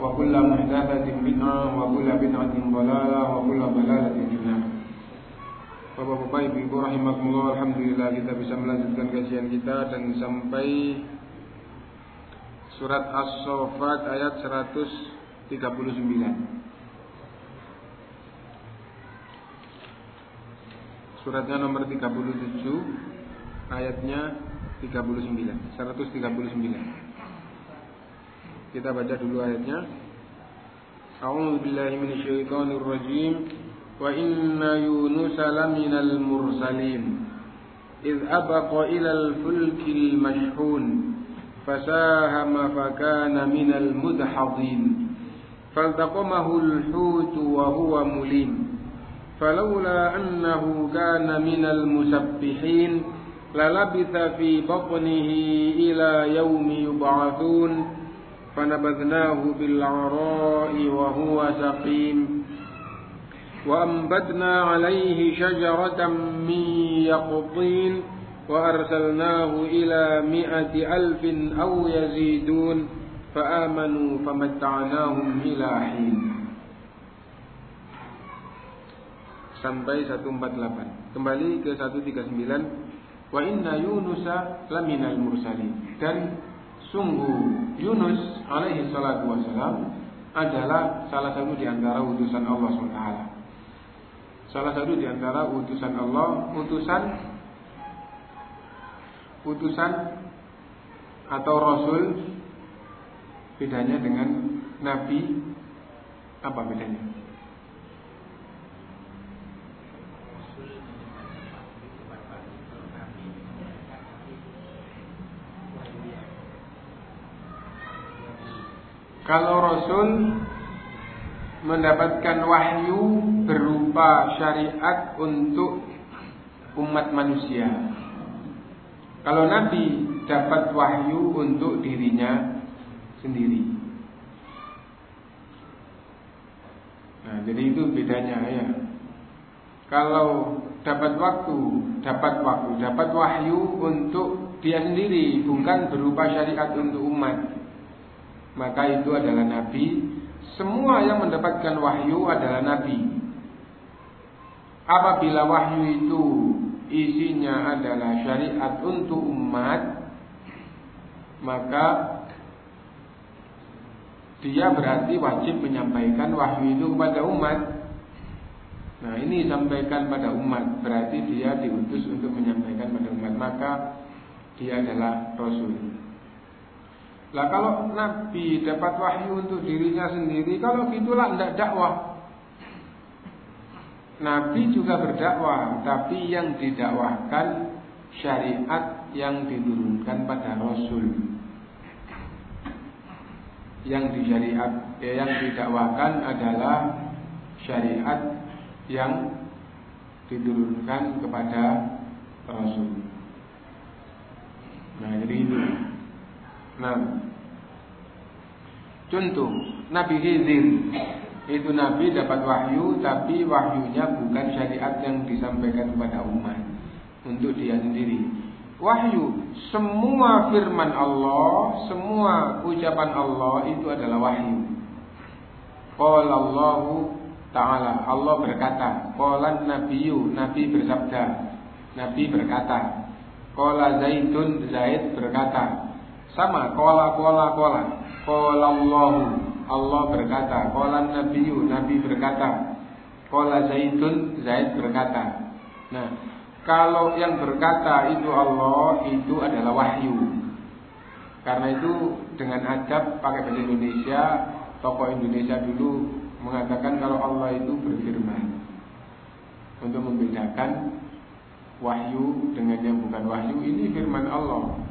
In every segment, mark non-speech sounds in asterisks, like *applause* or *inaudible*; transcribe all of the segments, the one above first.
وكل محدثة بدعة وكل بدعة ضلالة وكل ضلالة في النار Bapak-bapak, ibu-ibu rahimakumullah Alhamdulillah kita bisa melanjutkan kajian kita Dan sampai Surat As-Sofat ayat 139 Suratnya nomor 37 Ayatnya 39 139 Baca dulu ayatnya. A'udzu billahi minasyaitonir rajim wa inna yunus laminal mursalin. إذ أبق إلى الفلك المشحون فساهم فكان من المدحضين فالتقمه الحوت وهو مليم فلولا أنه كان من المسبحين للبث في بطنه إلى يوم يبعثون فنبذناه بالعراء وهو سقيم وأنبتنا عليه شجرة من يقطين وأرسلناه إلى مائة ألف أو يزيدون فآمنوا فمتعناهم إلى حين sampai 148 kembali ke 139 wa inna yunusa laminal mursalin dan sungguh Yunus alaihi salatu wassalam adalah salah satu di antara utusan Allah SWT salah satu di antara utusan Allah utusan utusan atau rasul bedanya dengan nabi apa bedanya Kalau Rasul mendapatkan wahyu berupa syariat untuk umat manusia. Kalau Nabi dapat wahyu untuk dirinya sendiri. Nah, jadi itu bedanya ya. Kalau dapat waktu, dapat waktu, dapat wahyu untuk dia sendiri, bukan berupa syariat untuk umat maka itu adalah nabi. Semua yang mendapatkan wahyu adalah nabi. Apabila wahyu itu isinya adalah syariat untuk umat, maka dia berarti wajib menyampaikan wahyu itu kepada umat. Nah, ini sampaikan pada umat, berarti dia diutus untuk menyampaikan pada umat, maka dia adalah rasul. Lah kalau Nabi dapat wahyu untuk dirinya sendiri, kalau gitulah tidak dakwah. Nabi juga berdakwah, tapi yang didakwahkan syariat yang diturunkan pada Rasul. Yang disyariat, ya, yang didakwakan adalah syariat yang diturunkan kepada Rasul. Nah, jadi itu. Nah, contoh Nabi Khidir. Itu Nabi dapat wahyu tapi wahyunya bukan syariat yang disampaikan kepada umat untuk dia sendiri. Wahyu, semua firman Allah, semua ucapan Allah itu adalah wahyu. Qala Allah Ta'ala, Allah berkata, Qala Nabiyu, Nabi bersabda, Nabi berkata, Qala Zaidun, Zaid berkata, sama, Qala, Qala, Qala, Qala Allahu, Allah berkata, Qala Nabiyu, Nabi berkata, Qala Zaidun, Zaid berkata. Nah, kalau yang berkata itu Allah, itu adalah wahyu. Karena itu dengan adab pakai bahasa Indonesia, tokoh Indonesia dulu mengatakan kalau Allah itu berfirman. Untuk membedakan wahyu dengan yang bukan wahyu, ini firman Allah.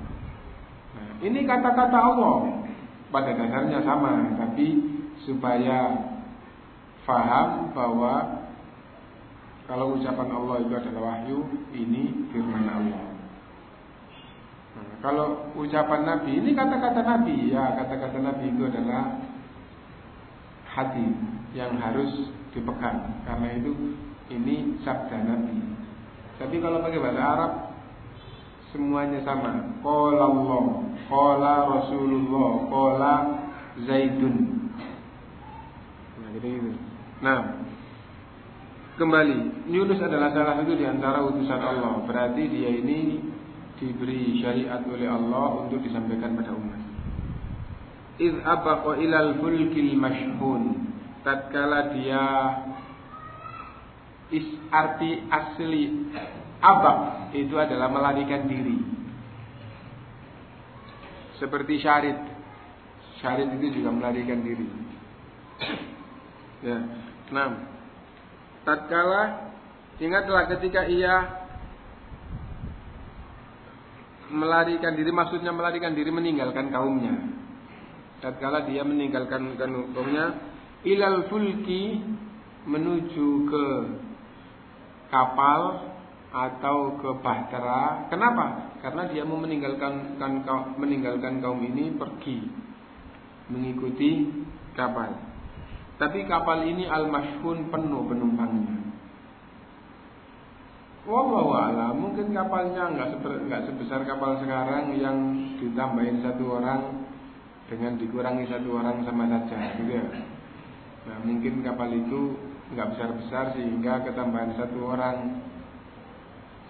Ini kata-kata Allah pada dasarnya sama, tapi supaya faham bahwa kalau ucapan Allah itu adalah wahyu, ini firman Allah. Nah, kalau ucapan Nabi, ini kata-kata Nabi, ya kata-kata Nabi itu adalah hati yang harus dipegang. Karena itu ini sabda Nabi. Tapi kalau pakai bahasa Arab, semuanya sama. Qala Allah, qala Rasulullah, qala Zaidun. Nah, gitu. Nah, kembali, Yunus adalah salah satu di antara utusan Allah. Berarti dia ini diberi syariat oleh Allah untuk disampaikan pada umat. Iz abaqa ilal fulkil mashhun. Tatkala dia is arti asli Abak itu adalah melarikan diri. Seperti syarit. Syarit itu juga melarikan diri. ya. Nah, tatkala ingatlah ketika ia melarikan diri maksudnya melarikan diri meninggalkan kaumnya. Tatkala dia meninggalkan kaumnya ilal fulki menuju ke kapal atau ke Bahtera. Kenapa? Karena dia mau meninggalkan kan, meninggalkan kaum ini pergi mengikuti kapal. Tapi kapal ini al-mashhun penuh penumpangnya. Wallahu a'lam, mungkin kapalnya nggak nggak sebesar kapal sekarang yang ditambahin satu orang dengan dikurangi satu orang sama saja, gitu ya. Nah, mungkin kapal itu nggak besar-besar sehingga ketambahan satu orang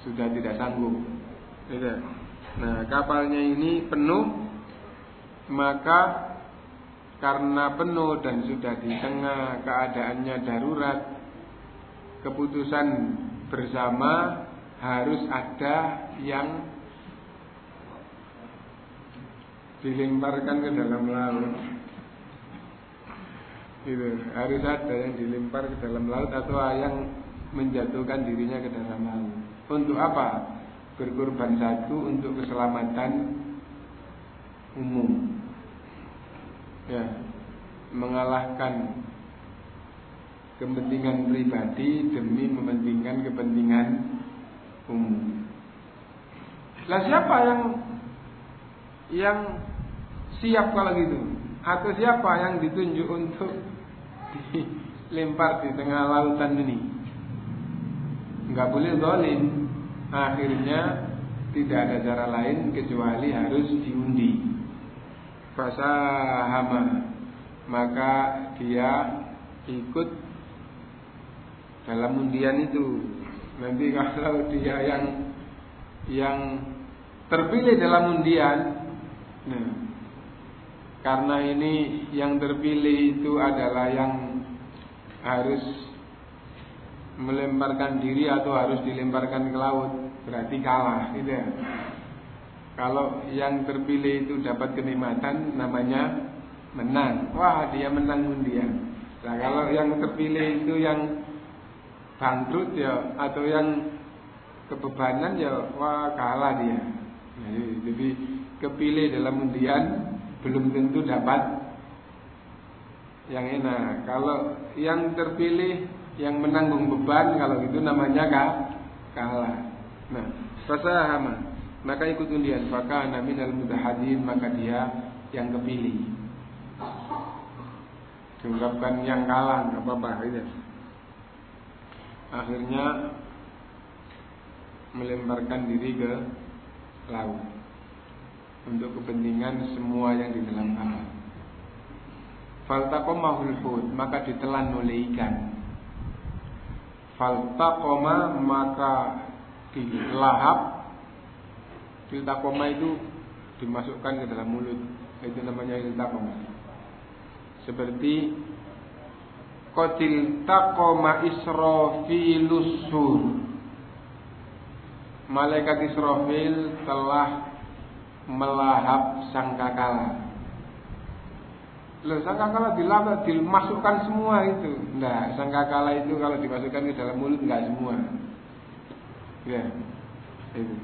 sudah tidak sanggup. Tidak. Nah, kapalnya ini penuh, maka karena penuh dan sudah di tengah keadaannya darurat, keputusan bersama harus ada yang dilemparkan ke dalam laut. Itu harus ada yang dilempar ke dalam laut atau yang menjatuhkan dirinya ke dalam laut. Untuk apa? Berkorban satu untuk keselamatan umum. Ya, mengalahkan kepentingan pribadi demi mementingkan kepentingan umum. Lah siapa yang yang siap kalau gitu? Atau siapa yang ditunjuk untuk dilempar di tengah lautan ini? nggak boleh zalim. Akhirnya tidak ada cara lain kecuali harus diundi. Fasahama maka dia ikut dalam undian itu. Nanti *laughs* kalau dia yang yang terpilih dalam undian, nah, karena ini yang terpilih itu adalah yang harus melemparkan diri atau harus dilemparkan ke laut berarti kalah gitu ya. Kalau yang terpilih itu dapat kenikmatan namanya menang. Wah, dia menang undian. Nah, kalau yang terpilih itu yang bangkrut ya atau yang kebebanan ya wah kalah dia. Jadi, jadi kepilih dalam undian belum tentu dapat yang enak. Kalau yang terpilih yang menanggung beban kalau itu namanya kah? kalah. Nah, fasahama maka ikut undian dalam mudahadin maka dia yang kepilih. diungkapkan yang kalah nggak apa-apa. Akhirnya melemparkan diri ke laut untuk kepentingan semua yang di dalam kapal. Hud maka ditelan oleh ikan. Faltaqoma maka dilahap. Iltaqoma itu dimasukkan ke dalam mulut. Itu namanya iltaqoma. Seperti Qatil taqoma Israfilus sur. Malaikat Israfil telah melahap sangkakala. Loh, sangkakala dilahap, dimasukkan semua itu. Nah, sangkakala itu kalau dimasukkan ke dalam mulut enggak semua. Ya, itu.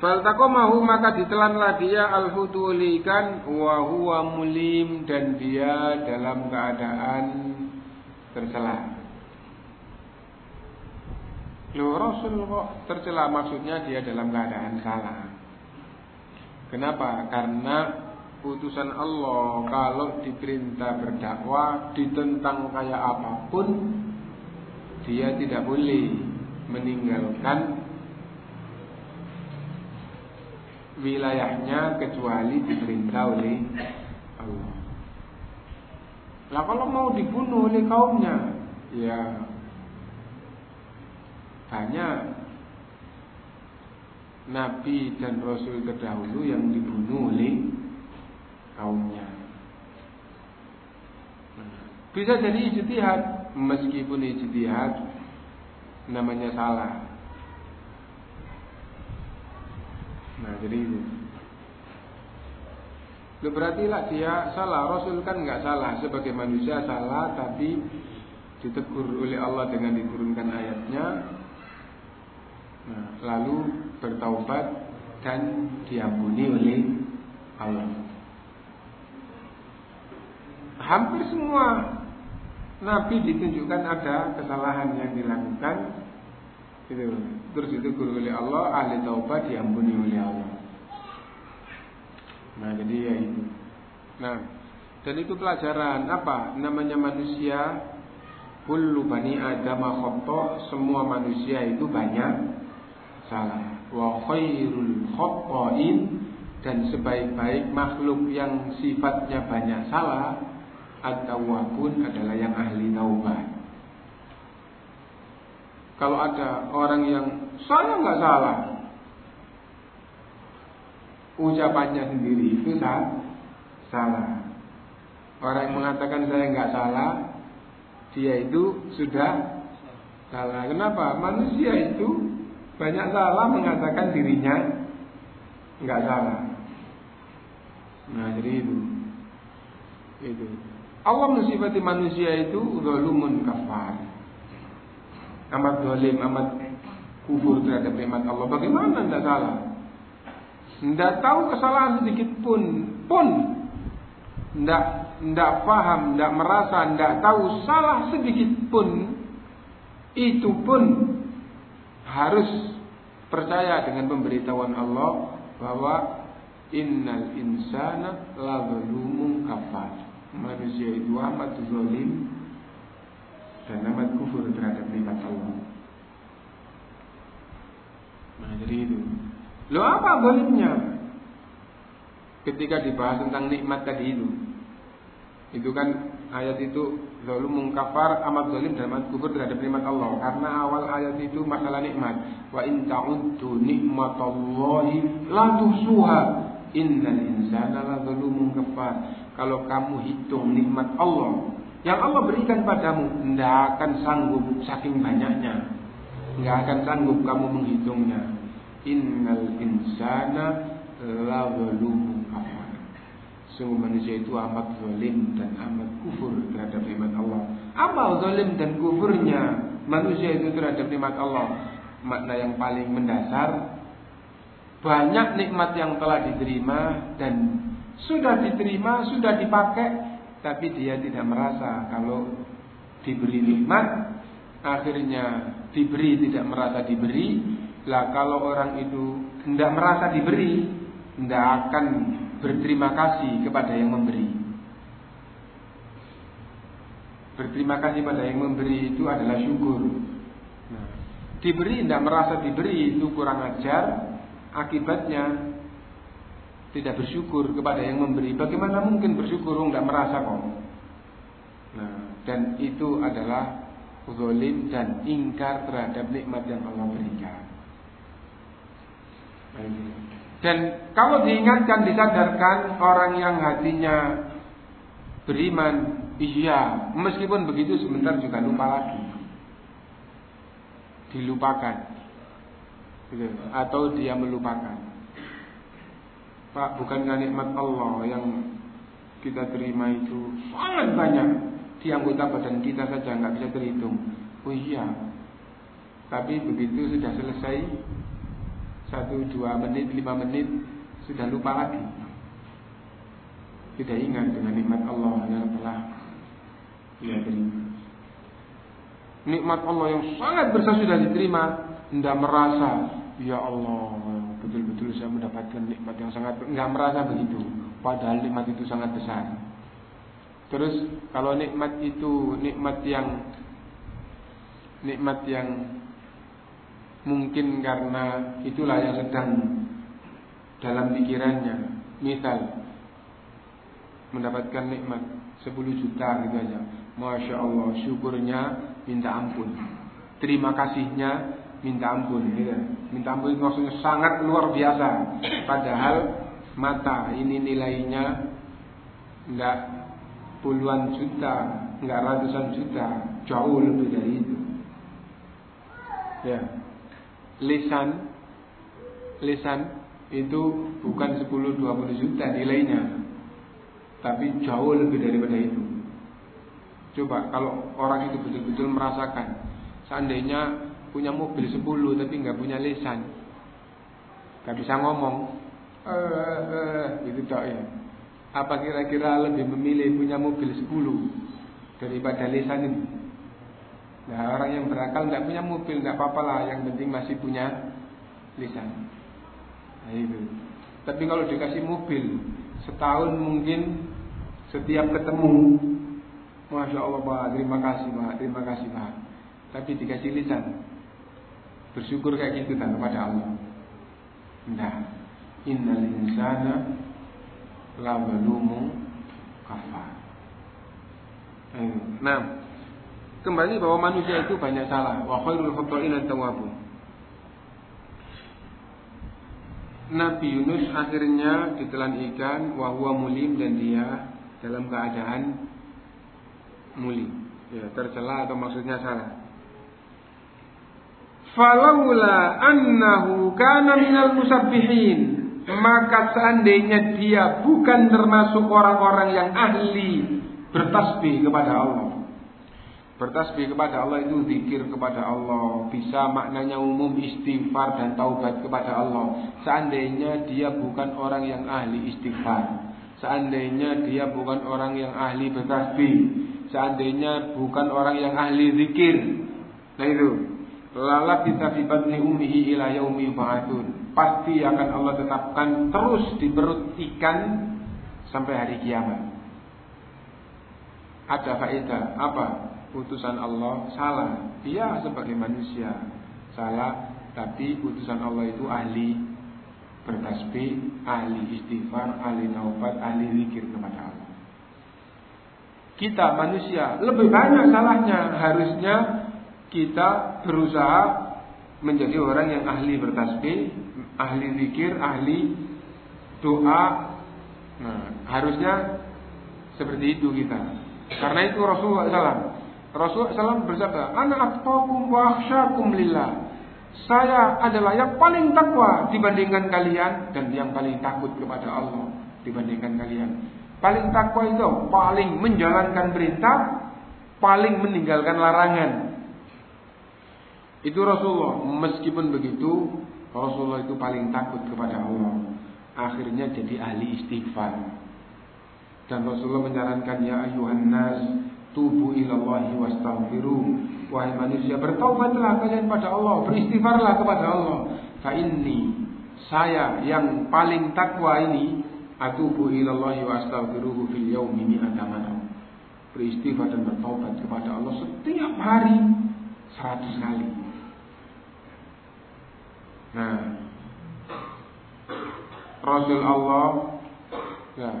Faltakomahu maka ditelanlah dia al-hutu ikan wa huwa mulim dan dia dalam keadaan tercela. Loh Rasul kok tercela maksudnya dia dalam keadaan salah. Kenapa? Karena putusan Allah kalau diperintah berdakwah ditentang kayak apa pun dia tidak boleh meninggalkan wilayahnya kecuali diperintah oleh Allah. Lah kalau mau dibunuh oleh kaumnya, ya banyak nabi dan rasul terdahulu yang dibunuh oleh kaumnya. Bisa jadi ijtihad, meskipun ijtihad namanya salah. Nah jadi itu. Lu berarti lah dia salah. Rasul kan nggak salah sebagai manusia salah, tapi ditegur oleh Allah dengan diturunkan ayatnya. Nah, lalu bertaubat dan diampuni oleh Allah. Hampir semua Nabi ditunjukkan ada kesalahan yang dilakukan. Itu. Terus ditegur oleh Allah ahli taubat diampuni oleh Allah. Nah jadi ya itu. Nah dan itu pelajaran apa? Namanya manusia kullu bani adam khata semua manusia itu banyak salah. Wa khairul khata'in dan sebaik-baik makhluk yang sifatnya banyak salah atau pun adalah yang ahli taubat kalau ada orang yang saya nggak salah, ucapannya sendiri itu salah. Orang yang mengatakan saya nggak salah, dia itu sudah salah. Kenapa? Manusia itu banyak salah mengatakan dirinya nggak salah. Nah jadi itu, itu. Allah mensifati manusia itu zalumun kafar amat dolim, amat kufur terhadap nikmat Allah. Bagaimana tidak salah? Tidak tahu kesalahan sedikit pun, pun tidak tidak paham, tidak merasa, tidak tahu salah sedikit pun, itu pun harus percaya dengan pemberitahuan Allah bahwa innal insana la kafar. Manusia itu amat zalim dan amat kufur terhadap nikmat Allah. Nah jadi itu. Lo apa bolehnya? Ketika dibahas tentang nikmat tadi itu, itu kan ayat itu lalu mengkafar amat zalim dan amat kufur terhadap nikmat Allah. Karena awal ayat itu masalah nikmat. Wa in ta'uddu nikmatallahi la tuhsuha. Innal insana la zalumun kafar. Kalau kamu hitung nikmat Allah, yang Allah berikan padamu tidak akan sanggup saking banyaknya. Tidak akan sanggup kamu menghitungnya. Innal insana la kafar. Sungguh manusia itu amat zalim dan amat kufur terhadap nikmat Allah. Apa zalim dan kufurnya manusia itu terhadap nikmat Allah? Makna yang paling mendasar banyak nikmat yang telah diterima dan sudah diterima, sudah dipakai, tapi dia tidak merasa kalau diberi nikmat akhirnya diberi tidak merasa diberi. Lah kalau orang itu tidak merasa diberi tidak akan berterima kasih kepada yang memberi. Berterima kasih pada yang memberi itu adalah syukur. Nah, diberi tidak merasa diberi itu kurang ajar, akibatnya tidak bersyukur kepada yang memberi. Bagaimana mungkin bersyukur tidak merasa kok? Nah, dan itu adalah zalim dan ingkar terhadap nikmat yang Allah berikan. Dan kalau diingatkan, disadarkan orang yang hatinya beriman Iya, meskipun begitu sebentar juga lupa lagi. Dilupakan. Gitu. Atau dia melupakan. Pak, bukankah nikmat Allah yang kita terima itu sangat banyak di anggota badan kita saja nggak bisa terhitung. Oh iya, tapi begitu sudah selesai satu dua menit lima menit sudah lupa lagi. Tidak ingat dengan nikmat Allah yang telah dia terima. Nikmat Allah yang sangat besar sudah diterima, tidak merasa, ya Allah, betul-betul saya mendapatkan nikmat yang sangat, nggak merasa begitu. Padahal nikmat itu sangat besar. Terus kalau nikmat itu nikmat yang nikmat yang mungkin karena itulah yang sedang dalam pikirannya. Misal mendapatkan nikmat 10 juta gitu aja. Masya Allah syukurnya minta ampun Terima kasihnya minta ampun gitu. Minta ampun itu maksudnya sangat luar biasa. Padahal mata ini nilainya Enggak puluhan juta Enggak ratusan juta. Jauh lebih dari itu. Ya. Lisan Lisan itu bukan 10-20 juta nilainya. Tapi jauh lebih daripada itu. Coba kalau orang itu betul-betul merasakan Seandainya punya mobil 10 tapi nggak punya lisan. Nggak bisa ngomong. Eh, eh, eh, gitu tak ya apa kira-kira lebih memilih punya mobil 10 daripada lisan ini? Nah orang yang berakal nggak punya mobil nggak apa-apa lah. Yang penting masih punya lisan. Nah itu. Tapi kalau dikasih mobil setahun mungkin setiap ketemu Masya Allah Pak, terima kasih Pak, terima kasih Pak. Tapi dikasih lisan. Bersyukur kayak gitu kan kepada Allah. Nah, innal insana la balumu kafar. Nah, kembali bahwa manusia itu banyak salah. Wa khairul khata'in at-tawwabun. Nabi Yunus akhirnya ditelan ikan wahwa mulim dan dia dalam keadaan muli. Ya, tercela atau maksudnya salah. Falaula annahu kana minal musabbihin maka seandainya dia bukan termasuk orang-orang yang ahli bertasbih kepada Allah. Bertasbih kepada Allah itu zikir kepada Allah, bisa maknanya umum istighfar dan taubat kepada Allah. Seandainya dia bukan orang yang ahli istighfar, seandainya dia bukan orang yang ahli bertasbih, seandainya bukan orang yang ahli zikir. Nah itu, lala kita fi batni ummihi ila yaumi. Pasti akan Allah tetapkan terus di ikan sampai hari kiamat. Ada faedah apa? Putusan Allah salah. Dia sebagai manusia salah, tapi putusan Allah itu ahli bertasbih, ahli istighfar, ahli taubat, ahli zikir kepada Allah kita manusia lebih banyak salahnya harusnya kita berusaha menjadi orang yang ahli bertasbih, ahli zikir, ahli doa. Nah, harusnya seperti itu kita. Karena itu Rasulullah SAW. Rasulullah SAW bersabda, Anak atqakum wa akhsyakum lillah. Saya adalah yang paling takwa dibandingkan kalian dan yang paling takut kepada Allah dibandingkan kalian. Paling takwa itu paling menjalankan perintah, paling meninggalkan larangan. Itu Rasulullah. Meskipun begitu, Rasulullah itu paling takut kepada Allah. Akhirnya jadi ahli istighfar. Dan Rasulullah menyarankan ya ayuhan nas tubu ilallahi wastaghfiru. Wahai manusia, bertaubatlah kalian pada Allah, beristighfarlah kepada Allah. Fa inni saya yang paling takwa ini atubu ilallahi wa astaghfiruhu fil yaumi mi'ata marrah. beristighfar dan bertobat kepada Allah setiap hari seratus kali. Nah, Rasul Allah ya,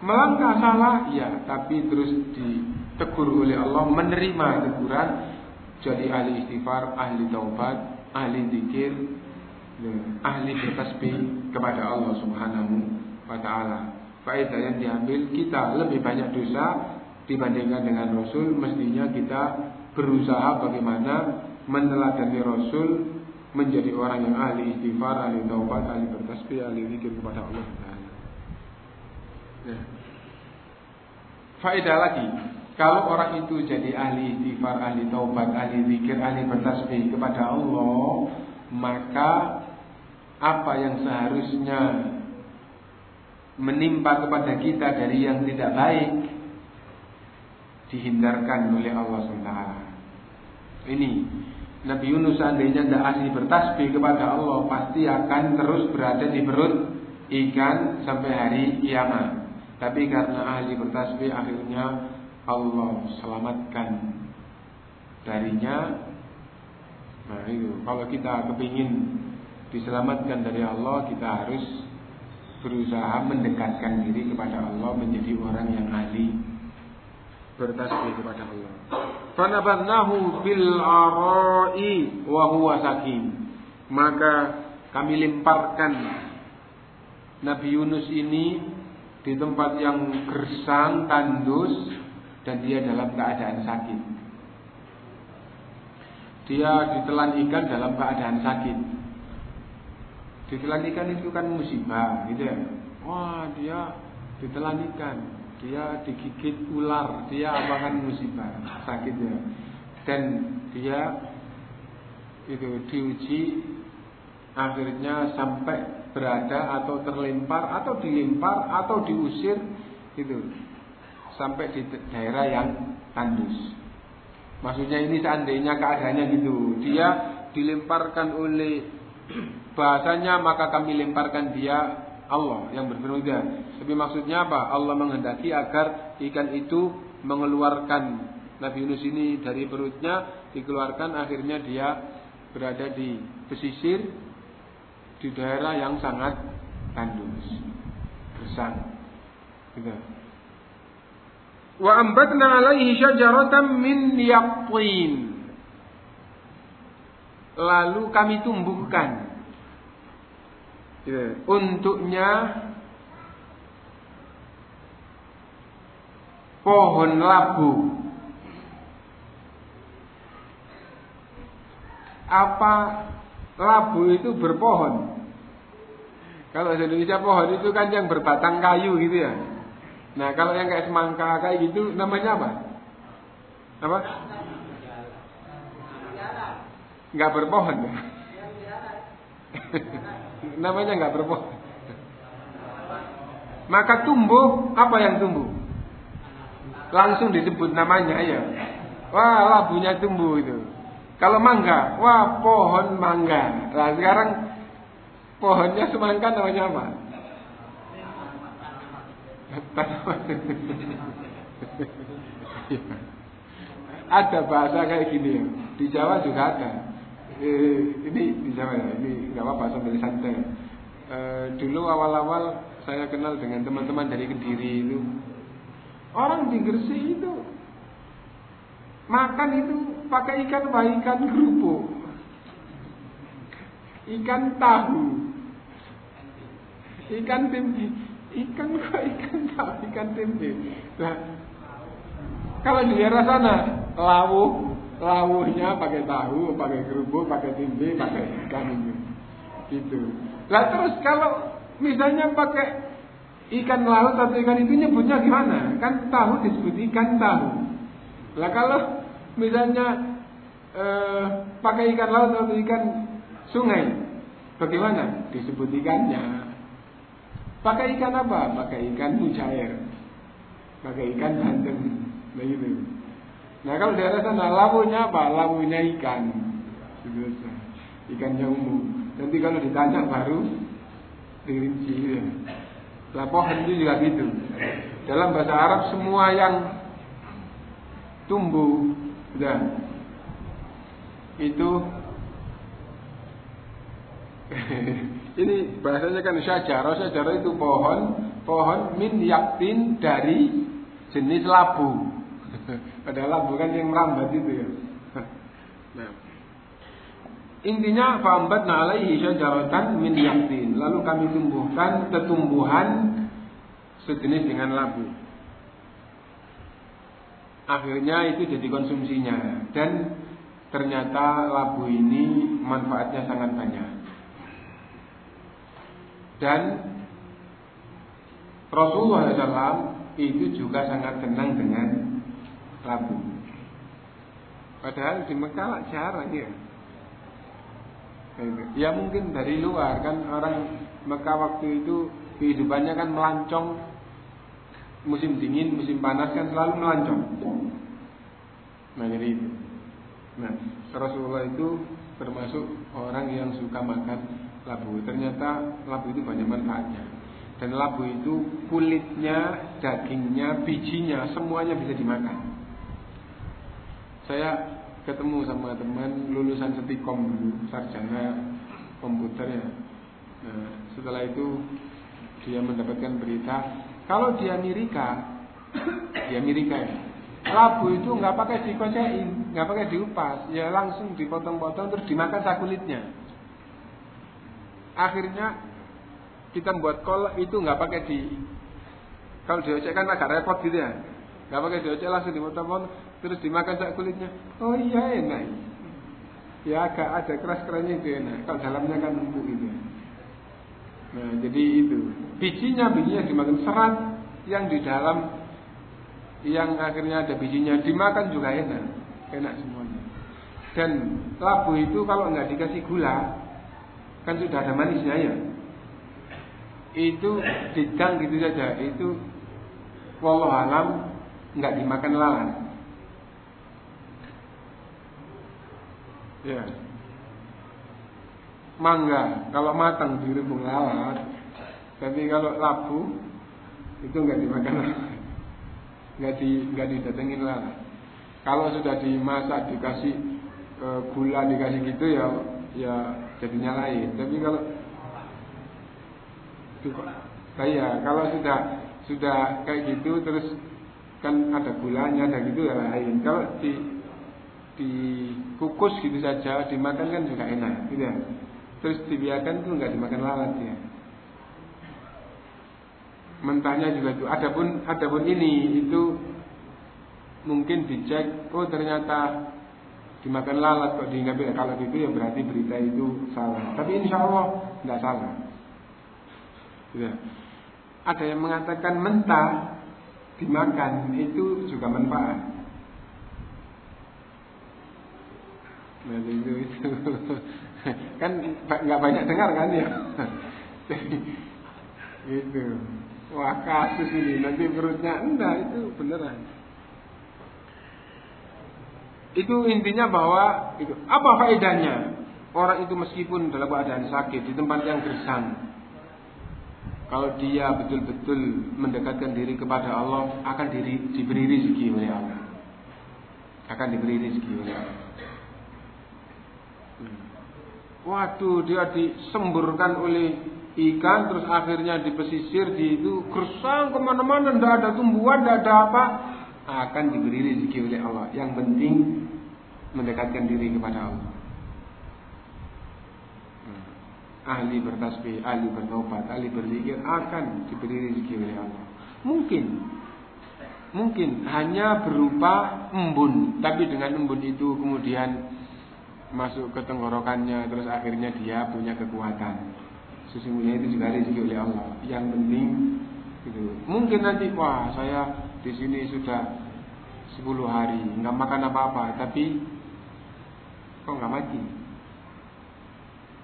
melangkah salah ya, tapi terus ditegur oleh Allah menerima teguran jadi ahli istighfar, ahli taubat, ahli zikir, ya, ahli bertasbih kepada Allah Subhanahu wa taala. Faedah yang diambil kita lebih banyak dosa dibandingkan dengan Rasul, mestinya kita berusaha bagaimana meneladani Rasul menjadi orang yang ahli istighfar, ahli taubat, ahli bertasbih, ahli zikir kepada Allah Taala. Ya. Faedah lagi, kalau orang itu jadi ahli istighfar, ahli taubat, ahli zikir, ahli bertasbih kepada Allah, maka apa yang seharusnya menimpa kepada kita dari yang tidak baik dihindarkan oleh Allah SWT. Ini Nabi Yunus seandainya tidak ahli bertasbih kepada Allah pasti akan terus berada di perut ikan sampai hari kiamat. Tapi karena ahli bertasbih akhirnya Allah selamatkan darinya. Nah itu, kalau kita kepingin diselamatkan dari Allah, kita harus berusaha mendekatkan diri kepada Allah menjadi orang yang ahli bertasbih kepada Allah. Fanabadnahu bil arai wa huwa. Maka kami lemparkan Nabi Yunus ini di tempat yang gersang, tandus, dan dia dalam keadaan sakit. Dia ditelan ikan dalam keadaan sakit. Ditelan ikan itu kan musibah, gitu ya. Wah, dia ditelan ikan, dia digigit ular, dia apakan musibah, sakit ya. Dan dia itu diuji akhirnya sampai berada atau terlempar atau dilempar atau diusir itu sampai di daerah yang tandus. Maksudnya ini seandainya keadaannya gitu, dia dilemparkan oleh *clears throat* bahasanya maka kami lemparkan dia Allah yang berfirman Tapi maksudnya apa? Allah menghendaki agar ikan itu mengeluarkan Nabi Yunus ini dari perutnya dikeluarkan akhirnya dia berada di pesisir di daerah yang sangat tandus, gersang. Gitu. Wa ambatna alaihi syajaratan min yaqtin. Lalu kami tumbuhkan untuknya pohon labu. Apa labu itu berpohon? Kalau di Indonesia pohon itu kan yang berbatang kayu gitu ya. Nah kalau yang kayak semangka kayak gitu namanya apa? Apa? Nggak berpohon ya? *laughs* namanya nggak berpohon. Maka tumbuh apa yang tumbuh? Langsung disebut namanya ya. Wah labunya tumbuh itu. Kalau mangga, wah pohon mangga. Nah sekarang pohonnya semangka namanya apa? ada bahasa kayak gini ya. Di Jawa juga ada. Eh, ini ya. Ini nggak apa-apa sambil santai. Eh, dulu awal-awal saya kenal dengan teman-teman dari Kediri itu. Orang di Gresik itu makan itu pakai ikan apa ikan kerupuk. Ikan tahu. Ikan tempe ikan *laughs* kok ikan tahu ikan tempe nah kalau di daerah sana lawu lawuhnya pakai tahu pakai kerupuk pakai tempe pakai ikan itu gitu lah terus kalau misalnya pakai ikan laut atau ikan itu nyebutnya gimana kan tahu disebut ikan tahu lah kalau misalnya eh, pakai ikan laut atau ikan sungai bagaimana disebut ikannya Pakai ikan apa? Pakai ikan mujair. Pakai ikan bandeng. Begitu. Nah kalau daerah sana lawunya apa? Lawunya ikan. Biasa. Ikannya umum. Nanti kalau ditanya baru dirinci. Ya. Pohon itu juga gitu. Dalam bahasa Arab semua yang tumbuh sudah itu *laughs* ini bahasanya kan syajarah syajarah itu pohon pohon min yaktin dari jenis labu *laughs* ada labu kan yang merambat itu ya. *laughs* Nah. intinya fambat alaihi syajaratan min yaktin lalu kami tumbuhkan tetumbuhan sejenis dengan labu. Akhirnya itu jadi konsumsinya. Dan ternyata labu ini manfaatnya sangat banyak. Dan Rasulullah SAW itu juga sangat senang dengan labu. Padahal di Mekah jarang ya. Ya mungkin dari luar kan orang Mekah waktu itu kehidupannya kan melancong musim dingin, musim panas kan selalu melancong. Nah jadi itu. Nah Rasulullah itu termasuk orang yang suka makan labu. Ternyata labu itu banyak manfaatnya. Dan labu itu kulitnya, dagingnya, bijinya, semuanya bisa dimakan. Saya ketemu sama teman lulusan Setikom dulu, sarjana komputer ya. Nah, setelah itu dia mendapatkan berita kalau di Amerika, *coughs* di Amerika ya, labu itu nggak pakai dikocein, nggak pakai diupas, ya langsung dipotong-potong terus dimakan sakulitnya akhirnya kita buat kol itu nggak pakai di kalau diocek kan agak repot gitu ya nggak pakai diocek langsung dimotong terus dimakan sak kulitnya. Oh iya enak. Ya agak ada keras kerasnya itu enak. Kalau dalamnya kan empuk gitu. Nah jadi itu. Bijinya bijinya dimakan. Serat yang di dalam yang akhirnya ada bijinya. Dimakan juga enak. Enak semuanya. Dan labu itu kalau nggak dikasih gula kan sudah ada manisnya ya? Itu didang gitu saja. Itu wallah alam nggak dimakan lalat ya. Mangga. Kalau matang dirubung lalat. Tapi kalau labu itu nggak dimakan nggak di nggak didatengin lalat. Kalau sudah dimasak dikasih e, gula dikasih gitu ya ya jadinya lain. Tapi kalau saya kalau sudah sudah kayak gitu terus kan ada gulanya ada gitu ya lain. Kalau di dikukus gitu saja dimakan kan juga enak, gitu ya. Terus dibiarkan tuh nggak dimakan lalat ya. Mentahnya juga tuh. Adapun adapun ini itu mungkin dicek, oh ternyata dimakan lalat kok diingat kalau itu ya berarti berita itu salah. Tapi insya Allah tidak salah. Ya. Ada yang mengatakan mentah dimakan itu juga manfaat. Nah, itu kan nggak banyak dengar kan ya. itu wah kasus ini nanti perutnya enggak itu beneran. Itu intinya bahwa itu apa faedahnya? Orang itu meskipun dalam keadaan sakit di tempat yang gersang, kalau dia betul-betul mendekatkan diri kepada Allah, akan diri, diberi rezeki oleh Allah. Akan diberi rezeki oleh Allah. Hmm. Waduh, dia disemburkan oleh ikan, terus akhirnya di pesisir, di itu gersang ke mana-mana, tidak ada tumbuhan, tidak ada apa, akan diberi rezeki oleh Allah. Yang penting mendekatkan diri kepada Allah. Hmm. Ahli bertasbih, ahli bertobat, ahli berzikir akan diberi rezeki oleh Allah. Mungkin, mungkin hanya berupa embun, tapi dengan embun itu kemudian masuk ke tenggorokannya, terus akhirnya dia punya kekuatan. Sesungguhnya itu juga rezeki oleh Allah. Yang penting itu mungkin nanti wah saya di sini sudah 10 hari nggak makan apa-apa tapi kok nggak mati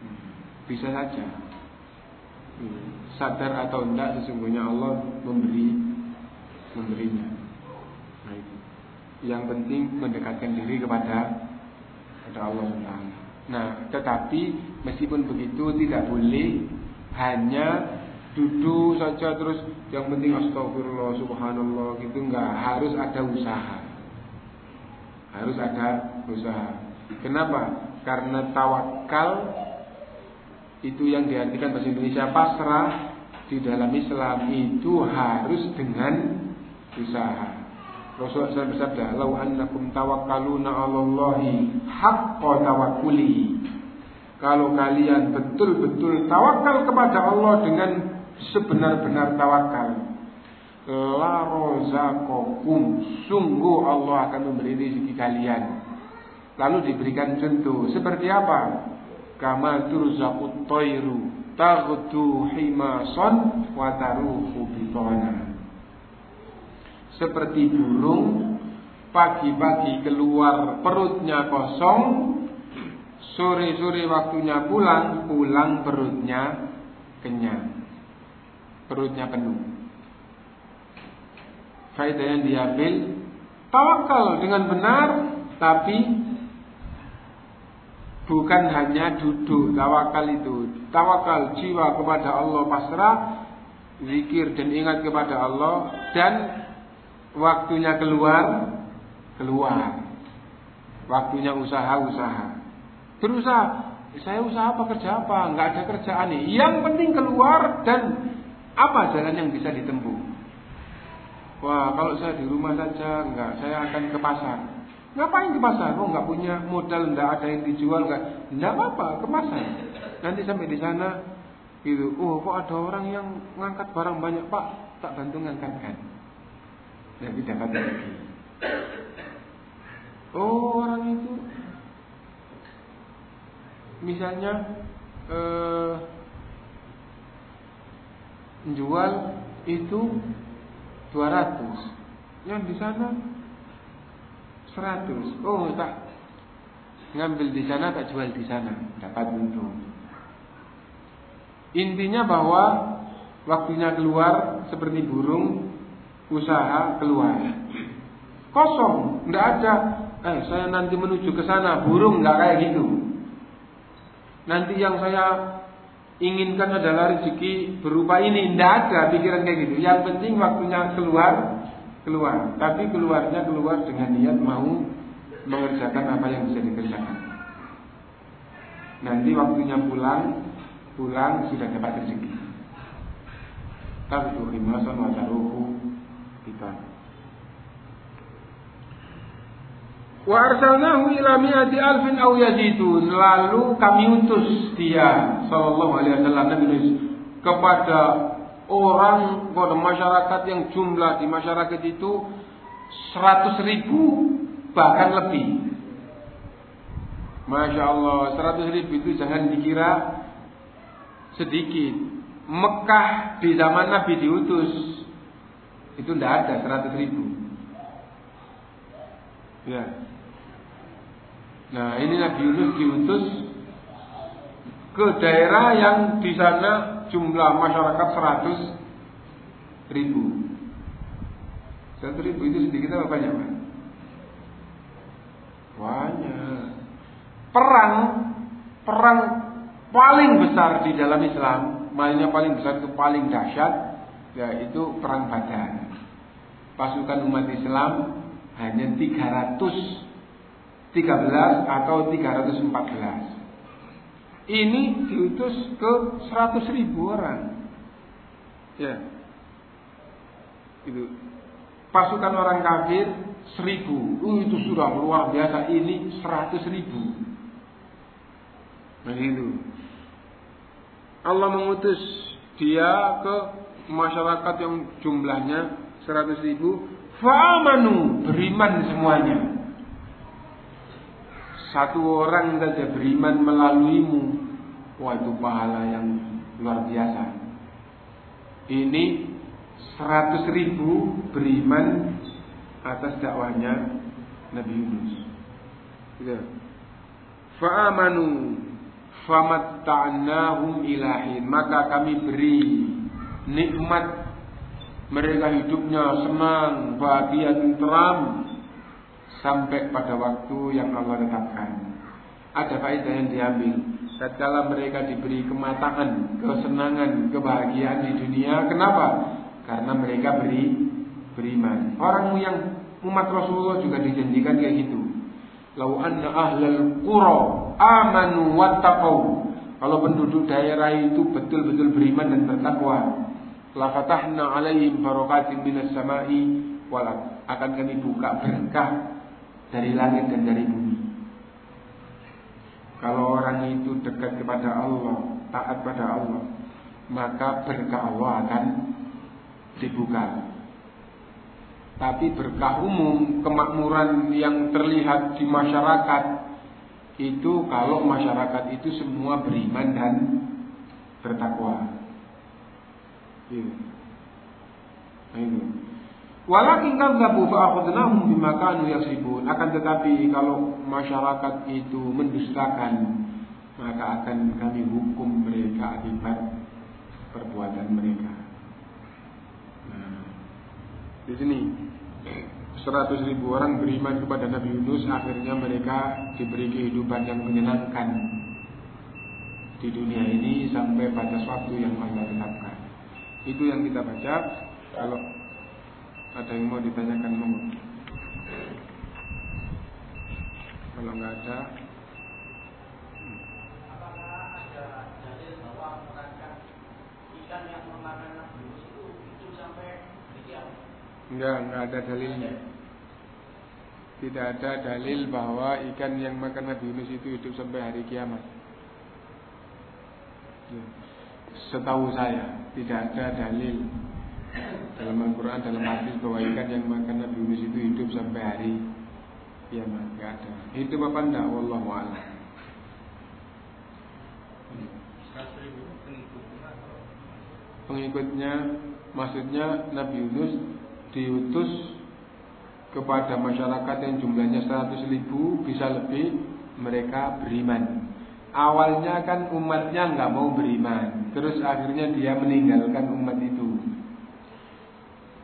hmm, bisa saja hmm, sadar atau tidak sesungguhnya Allah memberi memberinya nah, itu. yang penting mendekatkan diri kepada kepada Allah Nah, tetapi meskipun begitu tidak boleh hanya duduk saja terus yang penting astagfirullah subhanallah gitu nggak harus ada usaha Harus ada usaha. Kenapa? Karena tawakal itu yang diartikan bahasa Indonesia pasrah di dalam Islam itu harus dengan usaha. Rasulullah SAW bersabda, "Lau annakum tawakkaluna 'alallahi haqqa tawakkuli." Kalau kalian betul-betul tawakal kepada Allah dengan sebenar-benar tawakal, la rozakokum sungguh Allah akan memberi rezeki kalian. Lalu diberikan contoh seperti apa? Kama turzaqut toiru taghdu himason wa taruhu bitona seperti burung pagi-pagi keluar perutnya kosong sore-sore waktunya pulang pulang perutnya kenyang. Perutnya penuh. Faedah yang diambil tawakal dengan benar tapi bukan hanya duduk tawakal itu. Tawakal jiwa kepada Allah pasrah zikir dan ingat kepada Allah dan waktunya keluar keluar waktunya usaha-usaha berusaha saya usaha apa kerja apa nggak ada kerjaan nih yang penting keluar dan apa jalan yang bisa ditempuh Wah, kalau saya di rumah saja, enggak, saya akan ke pasar. Ngapain ke pasar? Oh, enggak punya modal, enggak ada yang dijual, enggak. Enggak apa-apa, ke pasar. Nanti sampai di sana, gitu. Oh, kok ada orang yang ngangkat barang banyak, Pak? Tak bantu ngangkatkan. Nanti dapat lagi. Oh, orang itu. Misalnya eh, menjual itu 200 yang di sana 100 oh tak. Ngambil di sana tak jual di sana. Dapat untung. Intinya bahwa waktunya keluar seperti burung usaha keluar kosong nggak ada eh saya nanti menuju ke sana burung nggak kayak gitu nanti yang saya inginkan adalah rezeki berupa ini. Tidak ada pikiran kayak gitu. Yang penting waktunya keluar, keluar. Tapi keluarnya keluar dengan niat mau mengerjakan apa yang bisa dikerjakan. Nanti waktunya pulang, pulang sudah dapat rezeki. Tapi itu khimasan wa kita. Wa arsalnahu ila mi'ati alfin aw yazidun. Lalu kami utus dia sallallahu alaihi wasallam Nabi Nuh kepada orang kepada masyarakat yang jumlah di masyarakat itu seratus ribu bahkan lebih. Masya Allah, seratus ribu itu jangan dikira sedikit. Mekah di zaman Nabi diutus itu tidak ada seratus ribu. Ya, Nah ini Nabi Yunus diutus ke daerah yang di sana jumlah masyarakat 100 ribu. 100 ribu itu sedikit apa banyak Pak? Banyak. Perang, perang paling besar di dalam Islam, mainnya paling besar itu paling dahsyat, yaitu perang Badar. Pasukan umat Islam hanya 300 13 atau 314. Ini diutus ke 100 ribu orang. Ya. Itu. Pasukan orang kafir seribu. Uh, itu sudah luar biasa. Ini 100 ribu. Begitu. Allah mengutus dia ke masyarakat yang jumlahnya 100 ribu. Fa'amanu. Beriman semuanya satu orang saja beriman melaluimu, wah itu pahala yang luar biasa. Ini seratus ribu beriman atas dakwahnya Nabi Yunus. Ya. Fa'amanu famatta'nahum ilahin maka kami beri nikmat mereka hidupnya senang, bahagia, tentram sampai pada waktu yang Allah tetapkan. Ada faedah yang diambil. Tatkala mereka diberi kematangan, kesenangan, kebahagiaan di dunia, kenapa? Karena mereka beri beriman. Orang yang umat Rasulullah juga dijanjikan kayak gitu. Lau anna ahlal qura amanu wattaqau. Kalau penduduk daerah itu betul-betul beriman dan bertakwa, la fatahna alaihim barakatin minas sama'i wal akan kami buka berkah dari langit dan dari bumi. Kalau orang itu dekat kepada Allah, taat pada Allah, maka berkah Allah akan dibuka. Tapi berkah umum, kemakmuran yang terlihat di masyarakat itu kalau masyarakat itu semua beriman dan bertakwa. Iya. Itu. Walakin kadzabu fa akhadnahum bima kanu yaksibun. Akan tetapi kalau masyarakat itu mendustakan, maka akan kami hukum mereka akibat perbuatan mereka. Nah, di sini 100 ribu orang beriman kepada Nabi Yunus akhirnya mereka diberi kehidupan yang menyenangkan di dunia ini sampai batas waktu yang Allah tetapkan itu yang kita baca kalau ada yang mau ditanyakan mau kalau nggak ada Enggak, enggak ada dalilnya. Tidak ada dalil bahwa ikan yang makan Nabi Yunus itu hidup sampai hari kiamat. Ya. Setahu saya tidak ada dalil dalam Al-Quran dalam hadis bahwa ikan yang makan Nabi Yunus itu hidup sampai hari kiamat. Enggak ada. Hidup apa enggak? Wallahu a'lam. Pengikutnya maksudnya Nabi Yunus diutus kepada masyarakat yang jumlahnya 100 ribu bisa lebih mereka beriman. Awalnya kan umatnya nggak mau beriman, terus akhirnya dia meninggalkan umat itu.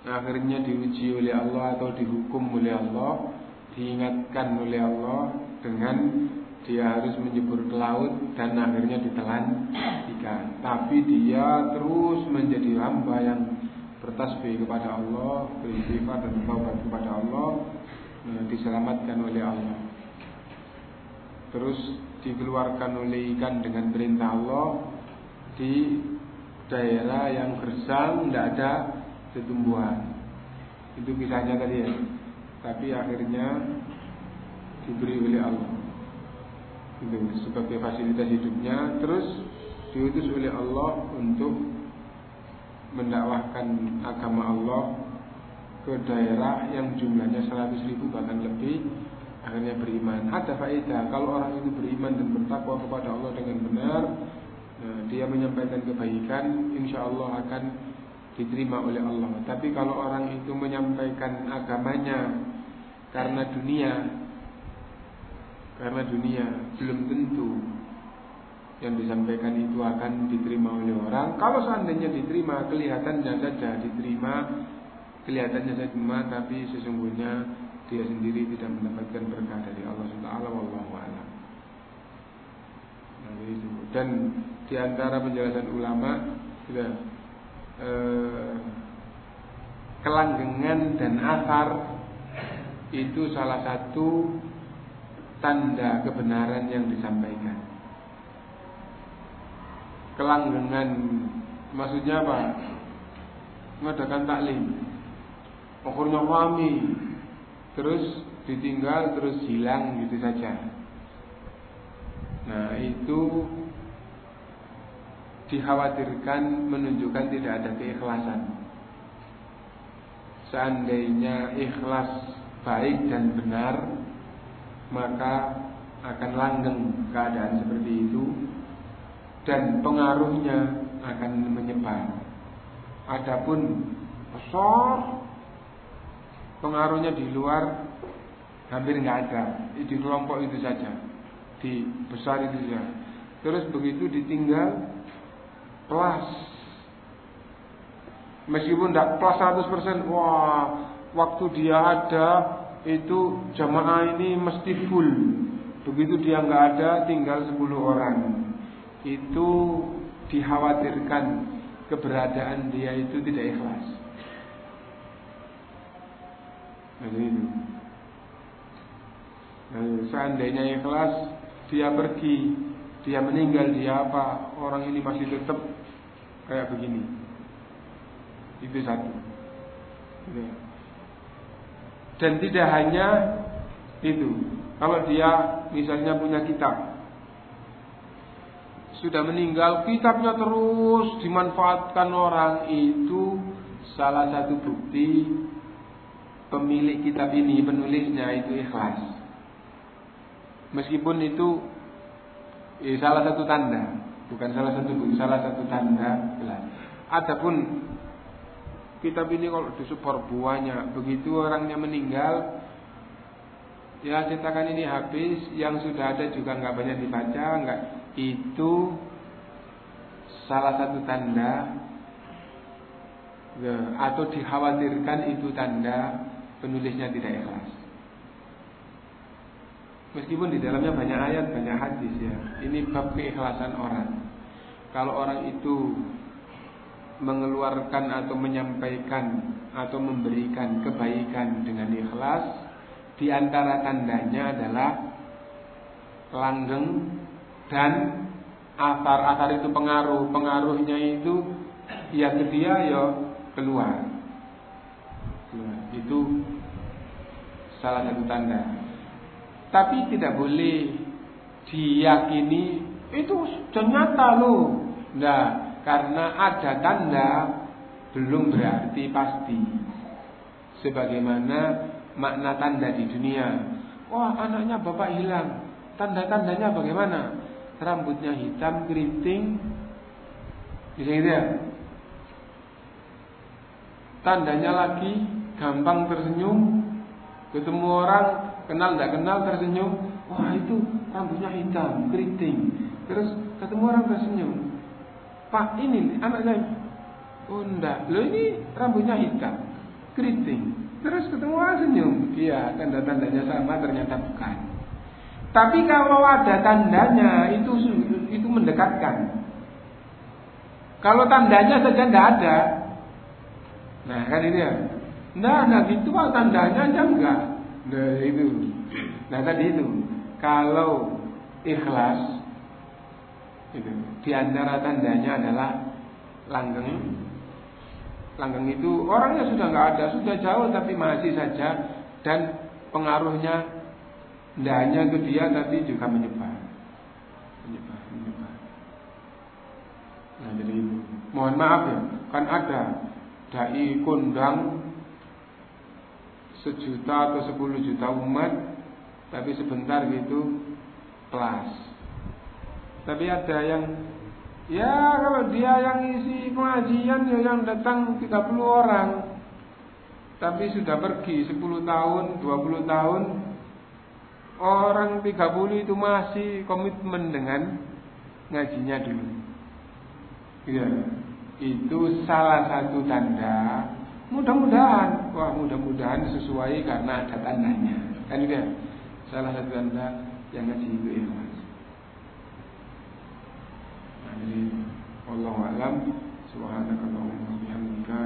Akhirnya diuji oleh Allah atau dihukum oleh Allah, diingatkan oleh Allah dengan dia harus menyebur ke laut dan akhirnya ditelan ikan. Tapi dia terus menjadi hamba yang bertasbih kepada Allah, beristighfar dan bertaubat kepada Allah, nah, diselamatkan oleh Allah. Terus dikeluarkan oleh ikan dengan perintah Allah di daerah yang gersang, tidak ada tumbuhan. Itu kisahnya tadi ya. Tapi akhirnya diberi oleh Allah. Itu sebagai fasilitas hidupnya. Terus diutus oleh Allah untuk mendakwahkan agama Allah ke daerah yang jumlahnya 100 ribu bahkan lebih akhirnya beriman. Ada faedah. Kalau orang itu beriman dan bertakwa kepada Allah dengan benar nah, dia menyampaikan kebaikan insya Allah akan diterima oleh Allah. Tapi kalau orang itu menyampaikan agamanya karena dunia karena dunia belum tentu yang disampaikan itu akan diterima oleh orang. Kalau seandainya diterima, kelihatannya saja diterima, kelihatannya saja cuma, tapi sesungguhnya dia sendiri tidak mendapatkan berkah dari Allah Subhanahu Wallahu a'lam. Nah. Dan di antara penjelasan ulama sudah eh, kelanggengan dan asar itu salah satu tanda kebenaran yang disampaikan kelanggengan maksudnya apa mengadakan taklim akhirnya kami terus ditinggal terus hilang gitu saja nah itu dikhawatirkan menunjukkan tidak ada keikhlasan seandainya ikhlas baik dan benar maka akan langgeng keadaan seperti itu dan pengaruhnya akan menyebar. Adapun besar pengaruhnya di luar hampir nggak ada. Di kelompok itu saja. Di besar itu saja. Terus begitu ditinggal plus. Meskipun tidak plus 100% wah waktu dia ada itu jamaah ini mesti full. Begitu dia nggak ada tinggal 10 orang. Itu dikhawatirkan keberadaan dia itu tidak ikhlas. Itu. Nah, seandainya ikhlas, dia pergi, dia meninggal, dia apa, orang ini masih tetap kayak begini. Itu satu. Gitu. Dan tidak hanya itu. Kalau dia misalnya punya kitab, sudah meninggal, kitabnya terus dimanfaatkan orang itu salah satu bukti pemilik kitab ini, penulisnya itu ikhlas. Meskipun itu eh, salah satu tanda, bukan salah satu bukti, salah satu tanda. Adapun kitab ini kalau disupport buahnya, begitu orangnya meninggal, ya cetakan ini habis, yang sudah ada juga nggak banyak dibaca, nggak itu salah satu tanda ya, atau dikhawatirkan itu tanda penulisnya tidak ikhlas. Meskipun di dalamnya banyak ayat, banyak hadis ya. Ini bab keikhlasan orang. Kalau orang itu mengeluarkan atau menyampaikan atau memberikan kebaikan dengan ikhlas, di antara tandanya adalah langgeng dan asar-asar itu pengaruh pengaruhnya itu ya ke dia ya keluar itu salah satu tanda. Tapi tidak boleh diyakini itu ternyata loh. Nah karena ada tanda belum berarti pasti. Sebagaimana makna tanda di dunia. Wah anaknya bapak hilang. Tanda-tandanya bagaimana? Rambutnya hitam, keriting, bisa gitu ya. Tandanya lagi gampang tersenyum, ketemu orang kenal tidak kenal tersenyum, wah itu rambutnya hitam, keriting. Terus ketemu orang tersenyum, Pak ini anak saya, oh enggak, lo ini rambutnya hitam, keriting. Terus ketemu orang senyum, iya tanda-tandanya sama ternyata bukan. Tapi kalau ada tandanya itu itu mendekatkan. Kalau tandanya saja tidak ada, nah kan ini ya. Nah, nah gitu kalau tandanya aja enggak. Nah itu. Nah tadi itu. Kalau ikhlas itu di antara tandanya adalah langgeng. Langgeng itu orangnya sudah nggak ada, sudah jauh tapi masih saja dan pengaruhnya tidak hanya ke dia tapi juga menyebar. Menyebar, menyebar. Nah jadi mohon maaf ya, kan ada dai kondang sejuta atau sepuluh juta umat, tapi sebentar gitu kelas. Tapi ada yang ya kalau dia yang isi pengajian ya yang datang 30 orang, tapi sudah pergi 10 tahun, 20 tahun, Orang 30 itu masih komitmen dengan ngajinya dulu. Ya, itu salah satu tanda. Mudah-mudahan, wah mudah-mudahan sesuai karena ada tandanya. Kan juga salah satu tanda yang ngaji itu ikhlas. Nah, jadi Allah alam subhanakallahumma bihamdika